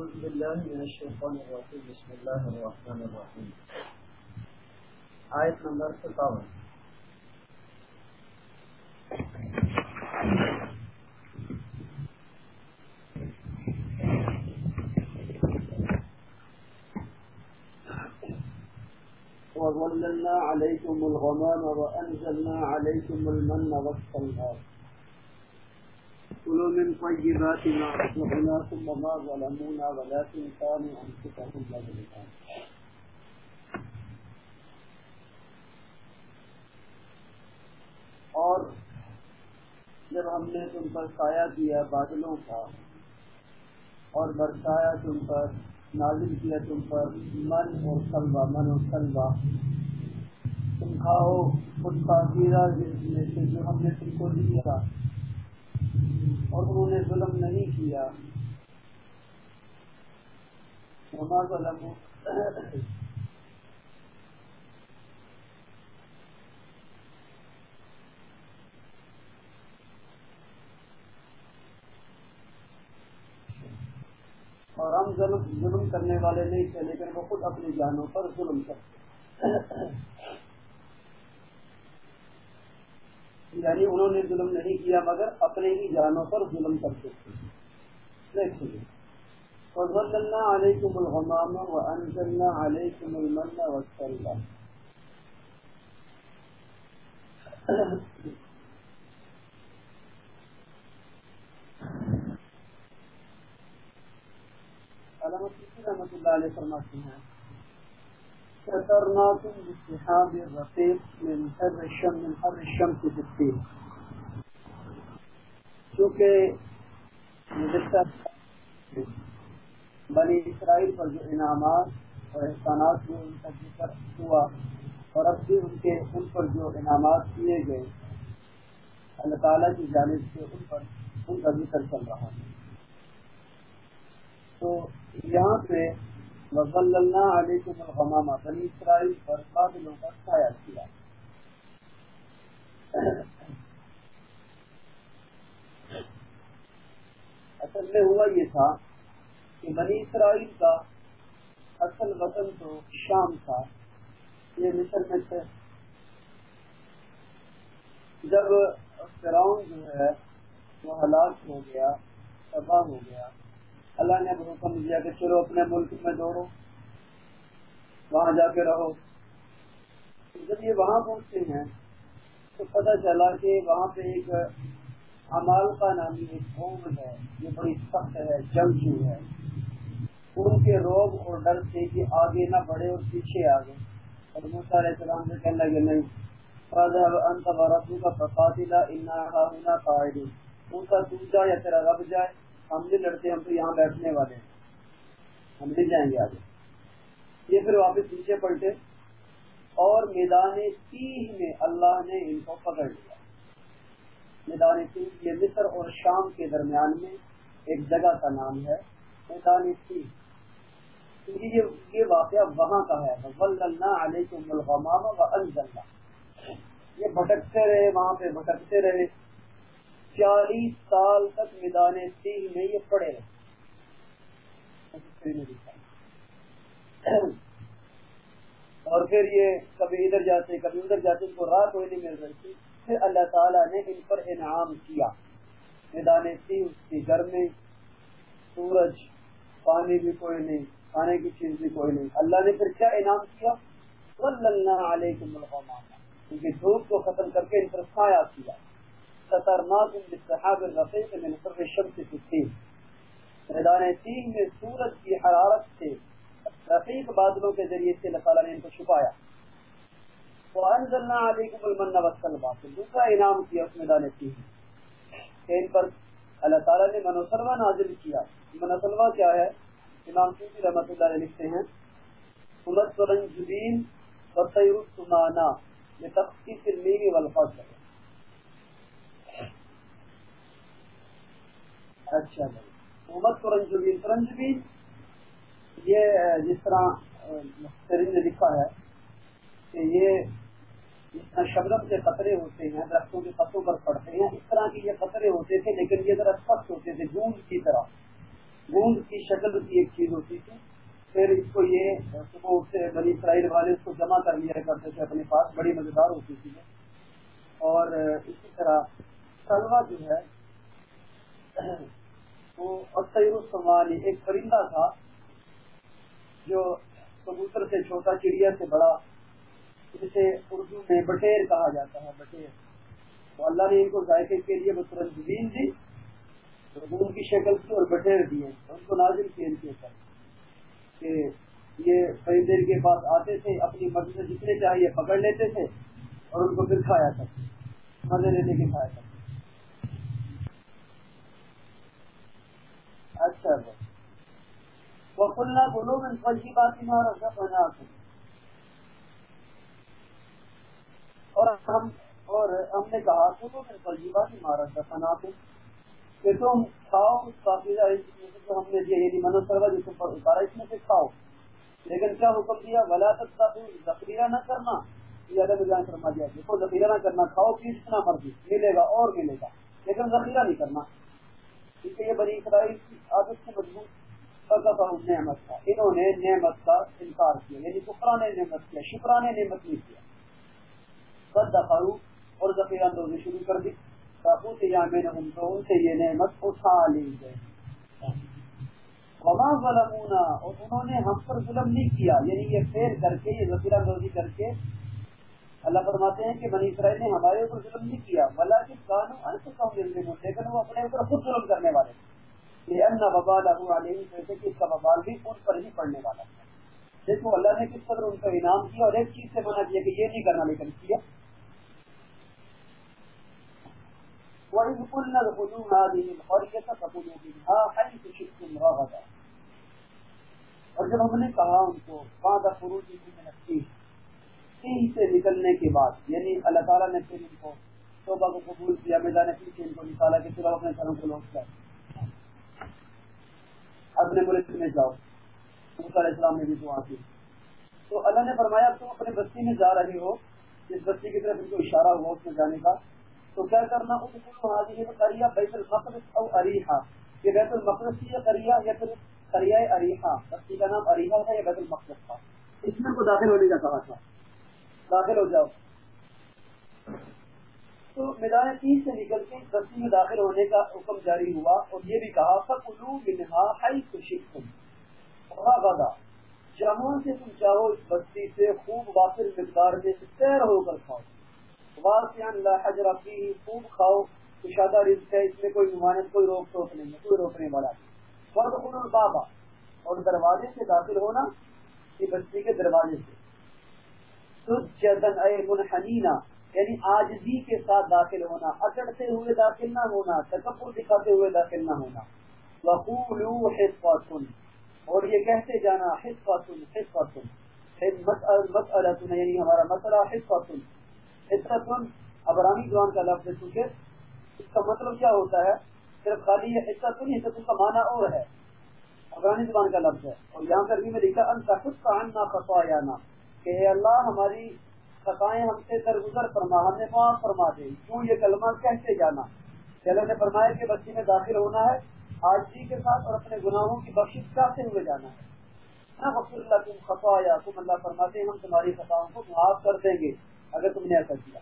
أعوذ بالله من الشيطان الرجيم. بسم الله الرحمن الرحيم. آية نمبر 57 وظللنا عليكم الغمام وأنزلنا عليكم المن والسلوى كلوا من طيبات ما رزقناكم وما ظلمونا ولكن كانوا أنفسهم يظلمون. اور جب ہم نے تم پر سایہ کیا بادلوں کا اور برسایا تم پر، نازل کیا تم پر من اور سلوا من اور سلوا تم کھاؤ خود کا جس میں سے جو ہم نے تم کو دیا اور انہوں نے ظلم نہیں کیا۔ ظلم اور ہم ظلم ظلم کرنے والے نہیں تھے، لیکن وہ خود اپنی جانوں پر ظلم کرتے۔ یعنی انہوں نے ظلم نہیں کیا مگر اپنے ہی جانوں پر ظلم کرتے تھے۔ دیکھیے۔ وَظَلَّلْنَا عَلَيْكُمُ الْغَمَامَ وَأَنزَلْنَا عَلَيْكُمُ الْمَنَّ وَالسَّلْوَى۔ علامت رحمۃ اللہ علیہ فرماتے ہیں۔ سترناكم الرقيق من حر الشم من حر الشمس بنی اسرائیل پر جو انعامات اور احسانات ہوئے، ان کا ذکر ہوا اور اب بھی ان کے ان پر جو انعامات کیے گئے، اللہ تعالیٰ کی جانب سے ان پر ان کا ذکر چل رہا ہے۔ تو یہاں پہ وزل اللہ علیہ الغمامہ بنی اسرائیل پر بادلوں کا سایہ کیا اصل میں ہوا یہ تھا کہ بنی اسرائیل کا اصل وطن تو شام تھا، یہ مصر میں تھے۔ جب فراؤن جو ہے وہ ہلاک ہو گیا، تباہ ہو گیا اللہ نے حکم دیا کہ چلو اپنے ملک میں دوڑو، وہاں جا کے رہو۔ جب یہ وہاں پہنچتے ہیں، تو پتہ چلا کہ وہاں پہ ایک امال کا نامی ایک قوم ہے، جو بڑی سخت ہے جنگجو ہے۔ ان کے روب اور ڈر سے کہ آگے نہ بڑھے اور پیچھے آگے اور موسیٰ علیہ السلام سے کہنے لگے، نہیں انت ورسو کا فقاتلہ انہا قائدی موسیٰ تو جا یا تیرا رب جائے؟ ہم بھی لڑتے ہم تو یہاں بیٹھنے والے ہیں۔ ہم بھی جائیں گے آگے۔ یہ پھر واپس پیچھے پلٹے اور میدان تیہ میں اللہ نے ان کو پکڑ لیا۔ میدان تیہ یہ مصر اور شام کے درمیان میں ایک جگہ کا نام ہے میدان تیہ یہ واقعہ وہاں کا ہے۔ علیکم و انزلنا یہ بھٹکتے رہے، وہاں پہ بھٹکتے رہے۔ چالیس سال تک میدان سیل میں یہ پڑے رہے اور پھر یہ کبھی ادھر جاتے، کبھی ادھر جاتے، ان کو رات کوئی نہیں مل رہی تھی۔ پھر اللہ تعالیٰ نے ان پر انعام کیا۔ میدان سی اس کی گرمی سورج، پانی بھی کوئی نہیں، کھانے کی چیز بھی کوئی نہیں۔ اللہ نے پھر کیا انعام کیا؟ اللہ علیہ کیونکہ دھوپ کو ختم کر کے ان پر سایہ کیا۔ میدان یعنی تین میں سورج کی حرارت سے رفیق بادلوں کے ذریعے سے اللہ تعالیٰ نے ان کو چھپایا. تو انزلنا علیکم المن والسلوى دوسرا انعام کیا اس میدان تین کہ ان پر اللہ تعالیٰ نے منوسلوا نازل کیا. منوسلوا کیا ہے؟ امام سیدی رحمۃ اللہ علیہ لکھتے ہیں، سورت سرنجبین و طیر السمانہ یہ تخصیص المیر والفضل ہے۔ اچھا محمد فرنجبین فرنجبین یہ جس طرح نے لکھا ہے کہ یہ جس طرح شبرم کے قطرے ہوتے ہیں، درختوں کے پتوں پر پڑتے ہیں۔ اس طرح کے یہ قطرے ہوتے تھے، لیکن یہ ذرا سخت ہوتے تھے جون کی طرح۔ گونگ کی شکل کی ایک چیز ہوتی تھی۔ پھر اس کو یہ صبح سے بنی اسرائیل والے اس کو جمع کر لیا کرتے تھے اپنے پاس، بڑی مزیدار ہوتی تھی اور اسی طرح سلوا جو ہے وہ السمانی ایک پرندہ تھا جو کبوتر سے چھوٹا چڑیا سے بڑا، جسے اردو میں بٹیر کہا جاتا ہے، بٹیر۔ تو اللہ نے ان کو ذائقے کے لیے بطرت زمین دی ان کی شکل کی اور بٹیر دیے ان کو نازل کیے ان کے کہ یہ پرندے کے پاس آتے تھے، اپنی مرضی سے جتنے چاہیے پکڑ لیتے تھے اور ان کو پھر کھایا تھا مزے لینے کے کھایا تھا اچھا وہ کلنا بولو میں پل کی بات ہی رکھا بنا اور ہم اور ہم نے کہا بولو میں پل کی بات ہی مارا تھا کہ تم کھاؤ کافی جو ہم نے دیا یعنی منت کروا جس کو اتارا، اس میں سے کھاؤ۔ لیکن کیا حکم دیا؟ ولا تک کا ذخیرہ نہ کرنا۔ زیادہ بیان فرما دیا دیکھو ذخیرہ نہ کرنا، کھاؤ پی جتنا مرضی، ملے گا اور ملے گا۔ لیکن ذخیرہ نہیں کرنا۔ کیونکہ یہ بڑی اسرائیل کی عادت سے مضبوط فروغ نعمت کا انہوں نے نعمت کا انکار کیا یعنی شکرانے نعمت کیا، شکرانے نعمت نہیں کیا۔ بد دفاع اور ذخیرہ اندوزی شروع کر دی۔ تابوت یا میں نے ان کو ان سے یہ نعمت اٹھا لی گئی۔ وما ظلمونا، اور انہوں نے ہم پر ظلم نہیں کیا۔ یعنی یہ پھیر کر کے، یہ ذخیرہ اندوزی کر کے اللہ فرماتے ہیں کہ بنی اسرائیل نے ہمارے اوپر ظلم نہیں کیا بلا کہ قانون لیکن وہ اپنے اوپر خود ظلم کرنے والے یہ ان وبال ابو علیہ کہتے کہ اس کا وبال بھی ان پر ہی پڑنے والا دیکھو، اللہ نے کس قدر ان کا انعام کیا اور ایک چیز سے منع کیا کہ یہ نہیں کرنا، لیکن کیا؟ وَإِذْ قُلْنَا ادْخُلُوا هَٰذِهِ الْقَرْيَةَ فَكُلُوا مِنْهَا حَيْثُ شِئْتُمْ رَغَدًا۔ اور جب ہم نے کہا ان کو بعد خروج من سے نکلنے کے بعد یعنی اللہ تعالیٰ نے پھر ان کو توبہ کو قبول کیا، میدان پیچھے ان کو نکالا کہ چلو اپنے گھروں کو لوٹ جائے اپنے ملک میں جاؤ۔ علیہ السلام نے بھی دعا کی۔ تو اللہ نے فرمایا، تم اپنے بستی میں جا رہے ہو، جس بستی کی طرف ان کو اشارہ ہوا اس میں جانے کا، تو کیا کرنا کریا بیت المقدس او اریحا یہ بیت المقدس کی کریا یا پھر کریہ اریحا بستی کا نام اریحا تھا یا بیت المقدس؟ تھا اس میں کو داخل ہونے کا کہا تھا۔ داخل ہو جاؤ۔ تو میدان تین سے نکل کے بستی میں داخل ہونے کا حکم جاری ہوا اور یہ بھی کہا فکلو منہا حی تشکتم غدا سے تم چاہو اس بستی سے، خوب واصل مقدار میں سیر ہو کر کھاؤ۔ حجر کی خوب کھاؤ۔ کشادہ رزق ہے، اس میں کوئی ممانت کوئی روک ٹوک نہیں ہے، کوئی روکنے والا نہیں۔ فرد البابا اور دروازے سے داخل ہونا یہ بستی کے دروازے سے۔ اے منحنینا یعنی آجزی کے ساتھ داخل ہونا، اکڑتے ہوئے داخل نہ ہونا، تکبر دکھاتے ہوئے داخل نہ ہونا۔ وقولوا حصہ اور یہ کہتے جانا حصہ سن حصہ سن مسئلہ یعنی ہمارا مسئلہ حصہ سن حصہ ابرانی زبان کا لفظ ہے، چونکہ اس کا مطلب کیا ہوتا ہے؟ صرف خالی یہ حصہ سن حصہ کا معنی اور ہے۔ ابرانی زبان کا لفظ ہے، اور یہاں پر بھی میں لکھا ان کا خود کا کہ اے اللہ ہماری خطائیں ہم سے درگزر فرما، ہم نے معاف فرما دے کیوں یہ کلمہ کہتے جانا؟ اللہ نے فرمایا کہ بچی میں داخل ہونا ہے آجی کے ساتھ اور اپنے گناہوں کی بخش چاہتے ہوئے جانا ہے؟ اللہ تم خطا یا تم اللہ فرماتے ہیں، ہم تمہاری خطاؤں کو معاف کر دیں گے، اگر تم نے ایسا کیا۔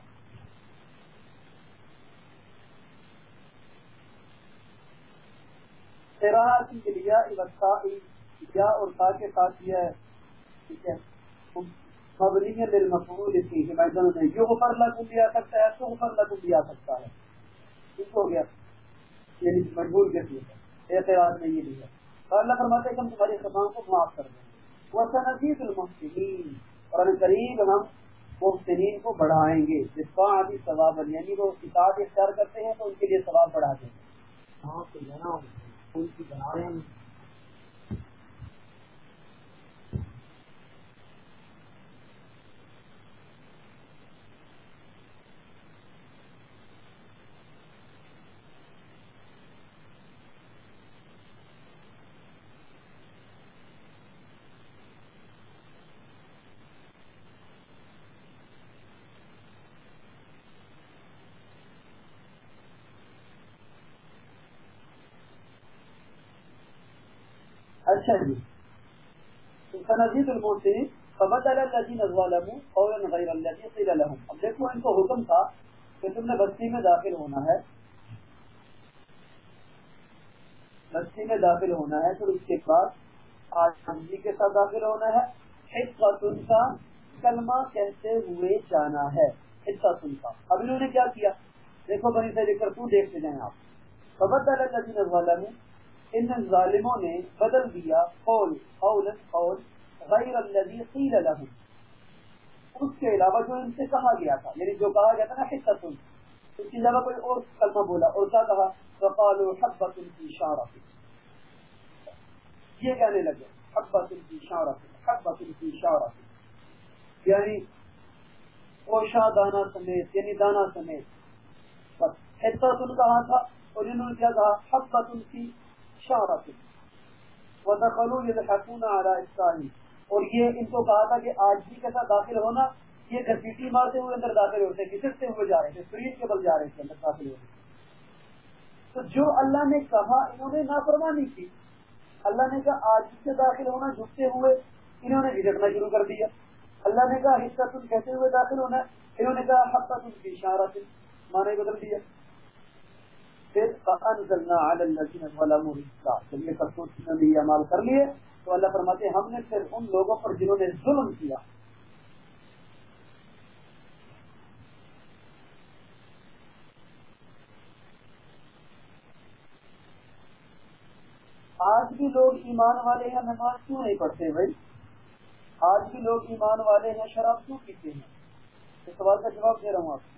کے لیا اور تا کے ساتھ کیا ہے، ٹھیک ہے مبنی للمفعول کی حمایتوں نے جو اوپر لگو بھی آ سکتا ہے تو اوپر لگو بھی آ سکتا ہے۔ ٹھیک ہو گیا۔ یعنی مجبور کے لیے اعتراض نہیں بھی ہے اللہ فرماتے کہ ہم تمہاری خطاؤں کو معاف کر دیں۔ گے وہ سنزید المحسنین۔ اور قریب ہم محسنین کو بڑھائیں گے۔ جس کا آدھی ثواب یعنی وہ کتاب اختیار کرتے ہیں تو ان کے لیے ثواب بڑھا دیں گے۔ ہاں تو بنا رہے ہیں اچھا جی سنزید فبدل الذين ظلموا قولا غير الذي قيل لهم. اب دیکھو، ان کو حکم تھا کہ تم نے بستی میں داخل ہونا ہے. بستی میں داخل ہونا ہے، پھر اس کے بعد آج کے ساتھ داخل ہونا ہے. حصہ سن کا کلمہ کہتے ہوئے جانا ہے؟ حصہ سن کا. اب انہوں نے کیا کیا؟ دیکھو، بنی سے لے کر تو دیکھتے جائیں آپ. فبدل الذين ظلموا ان ظالموں نے بدل دیا قول قول قول، غیر الذي قيل لهم۔ اس کے علاوہ جو ان سے کہا گیا تھا یعنی جو کہا گیا تھا نا حصہ سن اس کی جگہ کوئی اور کلمہ بولا اور کیا کہا؟ وقالوا حبۃ في اشارہ یہ کہنے لگے، حبۃ في اشارہ حبۃ في اشارہ یعنی اوشا دانا سمیت یعنی دانا سمیت۔ بس حصہ سن کہا تھا اور انہوں نے کیا کہا؟ حبۃ في اور یہ ان کو کہا تھا کہ آج بھی کے ساتھ داخل ہونا؟ یہ گھسیٹی مارتے ہوئے اندر داخل ہوتے گھسٹتے ہوئے جا رہے تھے فریج کے بل جا رہے تھے اندر داخل ہوتے تو جو اللہ نے کہا، انہوں نے نافرمانی کی۔ اللہ نے کہا، آج سے داخل ہونا؟ جھکتے ہوئے انہوں نے جھجکنا شروع کر دیا۔ اللہ نے کہا، حصہ تم کہتے ہوئے داخل ہونا؟ انہوں نے کہا، حصہ تم کی اشارہ سے مانے بدل دیا۔ پھر جب یہ کرتوت نے یہ عمال کر لیے، تو اللہ فرماتے ہیں، ہم نے پھر ان لوگوں پر جنہوں نے ظلم کیا، آج بھی لوگ ایمان والے ہیں، نماز کیوں نہیں پڑھتے بھائی؟ آج بھی لوگ ایمان والے ہیں، شراب کیوں پیتے ہیں؟ اس سوال کا جواب دے رہا ہوں آپ کو۔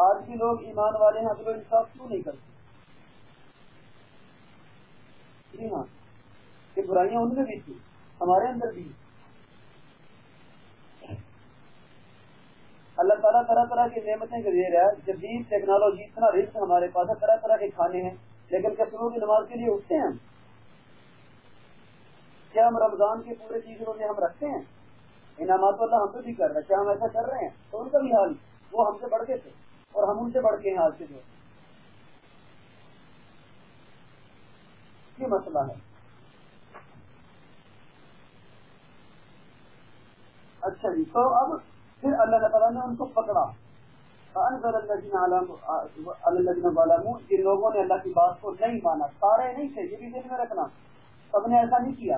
آج بھی لوگ ایمان والے ہیں عدل انصاف کیوں نہیں کرتے۔ جی ہاں یہ برائیاں ان میں بھی تھی ہمارے اندر بھی۔ اللہ تعالیٰ طرح طرح کی نعمتیں دے رہا ہے جدید ٹیکنالوجی اتنا رسک ہمارے پاس ہے، طرح طرح کے کھانے ہیں، لیکن کیا شروع کی نماز کے لیے اٹھتے ہیں کیا ہم رمضان کے پورے چیزوں میں ہم رکھتے ہیں؟ انعامات اللہ ہم سے بھی کر رہے ہیں کیا ہم ایسا کر رہے ہیں؟ تو ان کا بھی حال وہ ہم سے بڑھ کے تھے۔ اور ہم ان سے بڑھ کے ہیں آج کے جو یہ مسئلہ ہے۔ اچھا جی تو اب پھر اللہ تعالیٰ نے ان کو پکڑا۔ جن لوگوں نے اللہ کی بات کو نہیں مانا، سارے نہیں تھے یہ بھی دل میں رکھنا۔ سب نے ایسا نہیں کیا۔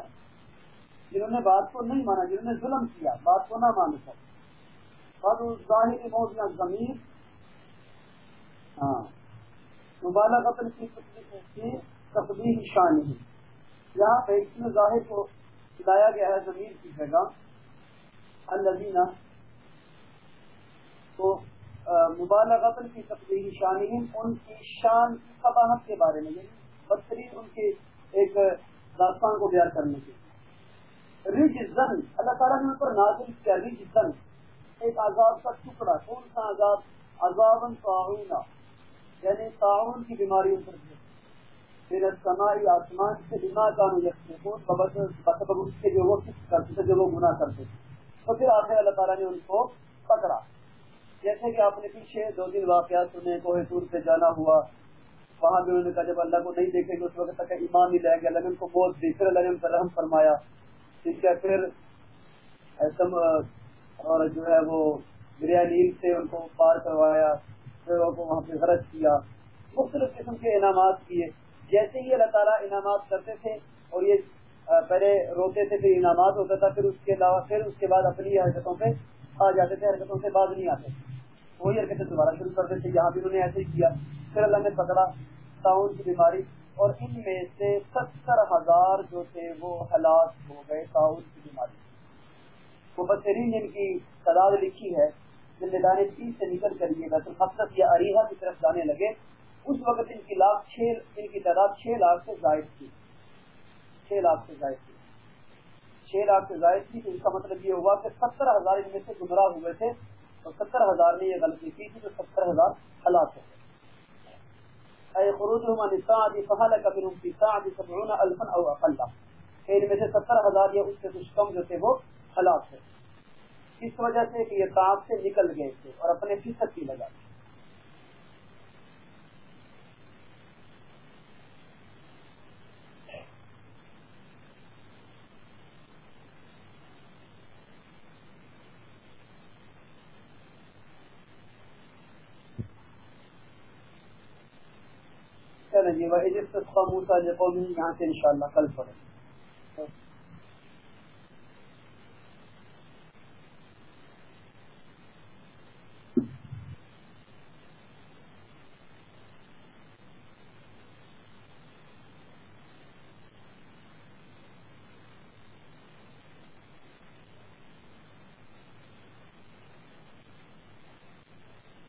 جنہوں نے بات کو نہیں مانا، جنہوں نے ظلم کیا، بات کو نہ مان سکے ظاہر موضوع زمین ہاں۔ مبالغ کی تقدیم شان ہی یہاں پہ اس میں ظاہر کو لایا گیا ہے زمین کی جگہ۔ الزینہ تو مبالغ کی تقدیم شانی ان کی شان کی قباحت کے بارے میں یعنی بدترین ان کے ایک داستان کو بیان کرنے کے رج زن اللہ تعالیٰ نے ان پر نازل کیا رج زن ایک عذاب کا ٹکڑا، کون سا عذاب؟ عذاب تعاون یعنی تعاون کی بیماری ان پر پھر سماعی آسمان سے بنا کانو سبب اس کے جو وہ کرتے تھے، جو وہ گناہ کرتے تھے۔ تو پھر آخر اللہ تعالیٰ نے ان کو پکڑا۔ جیسے کہ آپ نے پیچھے دو دن واقعات سنے، کوہ سور پہ جانا ہوا۔ وہاں بھی انہوں نے کہا، جب اللہ کو نہیں دیکھیں گے، اس وقت تک ایمان نہیں لائیں گے۔ اللہ نے ان کو بہت دی پھر اللہ نے ان پر رحم فرمایا۔ ٹھیک ہے پھر ایسم اور جو ہے وہ دریا نیل سے ان کو پار کروایا۔ کو وہاں پہ غرض کیا، مختلف قسم کے انعامات کیے۔ جیسے ہی اللہ تعالیٰ انعامات کرتے تھے اور یہ پہلے روتے تھے، پھر انعامات ہوتا تھا، پھر اس کے علاوہ، پھر اس کے بعد اپنی حرکتوں پہ آ جاتے تھے، حرکتوں سے بعد نہیں آتے۔ وہی حرکتیں دوبارہ شروع کرتے تھے یہاں بھی انہوں نے ایسے ہی کیا۔ پھر اللہ نے پکڑا تعاون کی بیماری اور ان میں سے ستر ہزار جو تھے وہ ہلاک ہو گئے تعاون کی بیماری۔ وہ بہترین جن کی تعداد لکھی ہے۔ جن میں تیس سے نکل کر یہ بیت الحق یا اریحا کی طرف جانے لگے، اس وقت ان کی لاکھ چھ، ان کی تعداد چھ لاکھ سے زائد تھی۔ چھ لاکھ سے زائد تھی۔ چھ لاکھ سے زائد تھی تو اس کا مطلب یہ ہوا کہ ستر ہزار ان میں سے گمراہ ہوئے تھے۔ اور ستر ہزار نے یہ غلطی کی تھی، تو ستر ہزار ہلاک ہو گئے۔ خروج فہل کبھی ان کی سبعون الفن او اقل ان میں سے ستر ہزار یا اس سے کچھ کم جو تھے وہ ہلاک تھے اس وجہ سے کہ یہ تاپ سے نکل گئے تھے اور اپنے فیصد کی لگا چلیں جی وہ موسا جو یہاں سے انشاءاللہ کل پڑے